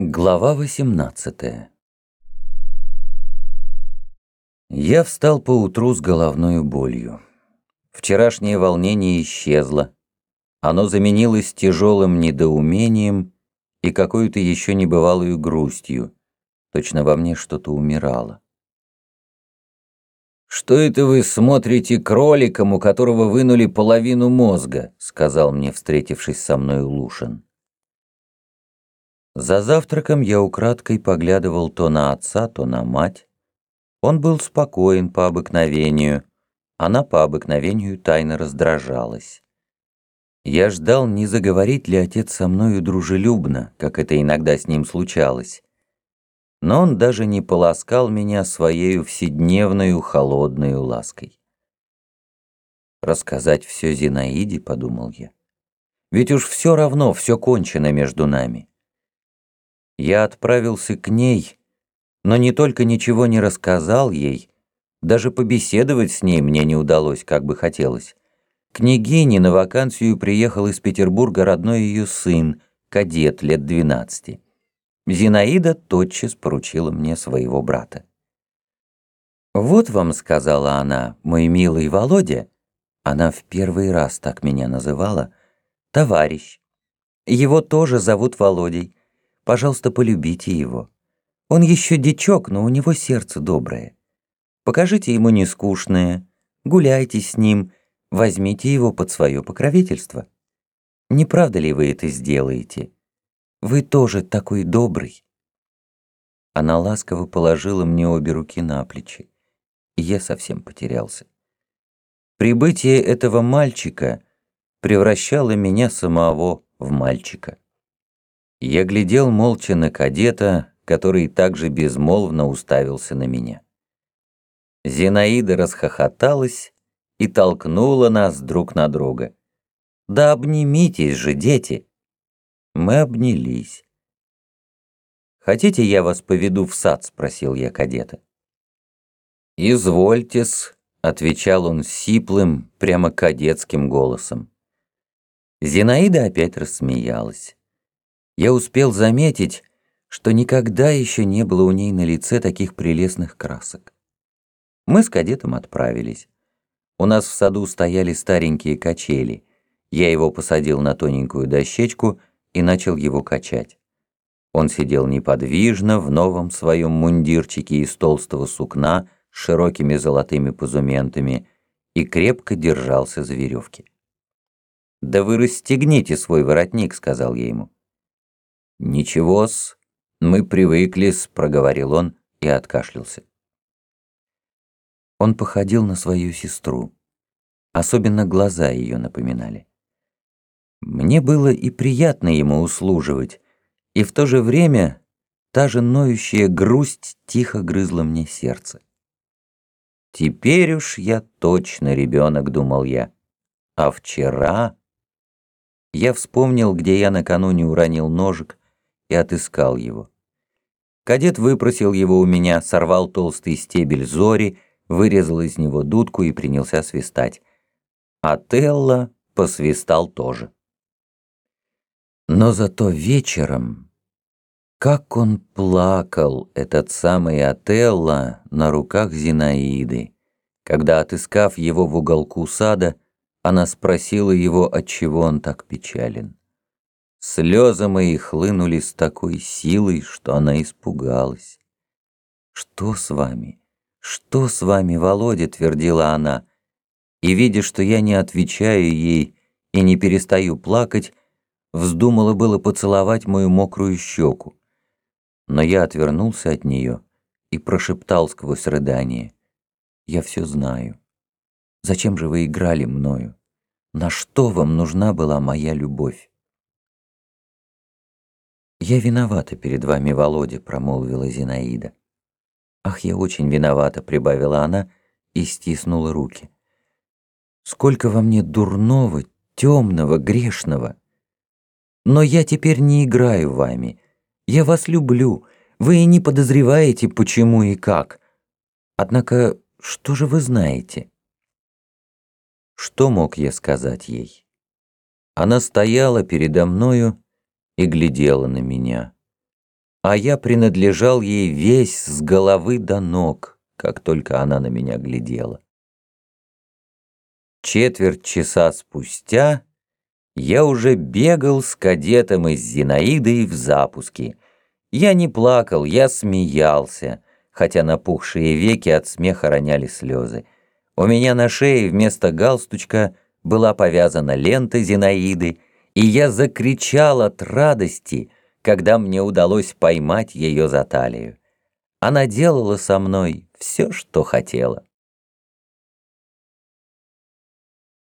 Глава 18 Я встал поутру с головной болью. Вчерашнее волнение исчезло. Оно заменилось тяжелым недоумением и какой-то еще небывалую грустью. Точно во мне что-то умирало. «Что это вы смотрите кроликом, у которого вынули половину мозга?» — сказал мне, встретившись со мной Лушин. За завтраком я украдкой поглядывал то на отца, то на мать. Он был спокоен по обыкновению, она по обыкновению тайно раздражалась. Я ждал, не заговорит ли отец со мною дружелюбно, как это иногда с ним случалось. Но он даже не поласкал меня своею вседневную холодную лаской. «Рассказать все Зинаиде», — подумал я. «Ведь уж все равно, все кончено между нами». Я отправился к ней, но не только ничего не рассказал ей, даже побеседовать с ней мне не удалось, как бы хотелось. Княгине на вакансию приехал из Петербурга родной ее сын, кадет лет двенадцати. Зинаида тотчас поручила мне своего брата. «Вот вам», — сказала она, — «мой милый Володя», она в первый раз так меня называла, — «товарищ. Его тоже зовут Володей. Пожалуйста, полюбите его. Он еще дичок, но у него сердце доброе. Покажите ему нескучное, гуляйте с ним, возьмите его под свое покровительство. Не правда ли вы это сделаете? Вы тоже такой добрый. Она ласково положила мне обе руки на плечи, и я совсем потерялся. Прибытие этого мальчика превращало меня самого в мальчика. Я глядел молча на кадета, который также безмолвно уставился на меня. Зинаида расхохоталась и толкнула нас друг на друга. «Да обнимитесь же, дети!» Мы обнялись. «Хотите, я вас поведу в сад?» — спросил я кадета. «Извольтесь», — отвечал он сиплым, прямо кадетским голосом. Зинаида опять рассмеялась я успел заметить, что никогда еще не было у ней на лице таких прелестных красок. Мы с кадетом отправились. У нас в саду стояли старенькие качели. Я его посадил на тоненькую дощечку и начал его качать. Он сидел неподвижно в новом своем мундирчике из толстого сукна с широкими золотыми позументами и крепко держался за веревки. «Да вы расстегните свой воротник», — сказал я ему. «Ничего-с, мы привыкли-с», — проговорил он и откашлялся. Он походил на свою сестру. Особенно глаза ее напоминали. Мне было и приятно ему услуживать, и в то же время та же ноющая грусть тихо грызла мне сердце. «Теперь уж я точно ребенок», — думал я. «А вчера...» Я вспомнил, где я накануне уронил ножик, и отыскал его. Кадет выпросил его у меня, сорвал толстый стебель зори, вырезал из него дудку и принялся свистать. А Телла посвистал тоже. Но зато вечером, как он плакал, этот самый Отелло, на руках Зинаиды, когда, отыскав его в уголку сада, она спросила его, отчего он так печален. Слезы мои хлынули с такой силой, что она испугалась. «Что с вами? Что с вами, Володя?» — твердила она. И, видя, что я не отвечаю ей и не перестаю плакать, вздумала было поцеловать мою мокрую щеку. Но я отвернулся от нее и прошептал сквозь рыдание. «Я все знаю. Зачем же вы играли мною? На что вам нужна была моя любовь?» «Я виновата перед вами, Володя», — промолвила Зинаида. «Ах, я очень виновата», — прибавила она и стиснула руки. «Сколько во мне дурного, темного, грешного! Но я теперь не играю вами. Я вас люблю. Вы и не подозреваете, почему и как. Однако, что же вы знаете?» Что мог я сказать ей? Она стояла передо мною, и глядела на меня. а я принадлежал ей весь с головы до ног, как только она на меня глядела. Четверть часа спустя я уже бегал с кадетом из Зинаиды в запуске. Я не плакал, я смеялся, хотя напухшие веки от смеха роняли слезы. У меня на шее вместо галстучка была повязана лента Зинаиды, и я закричал от радости, когда мне удалось поймать ее за талию. Она делала со мной все, что хотела.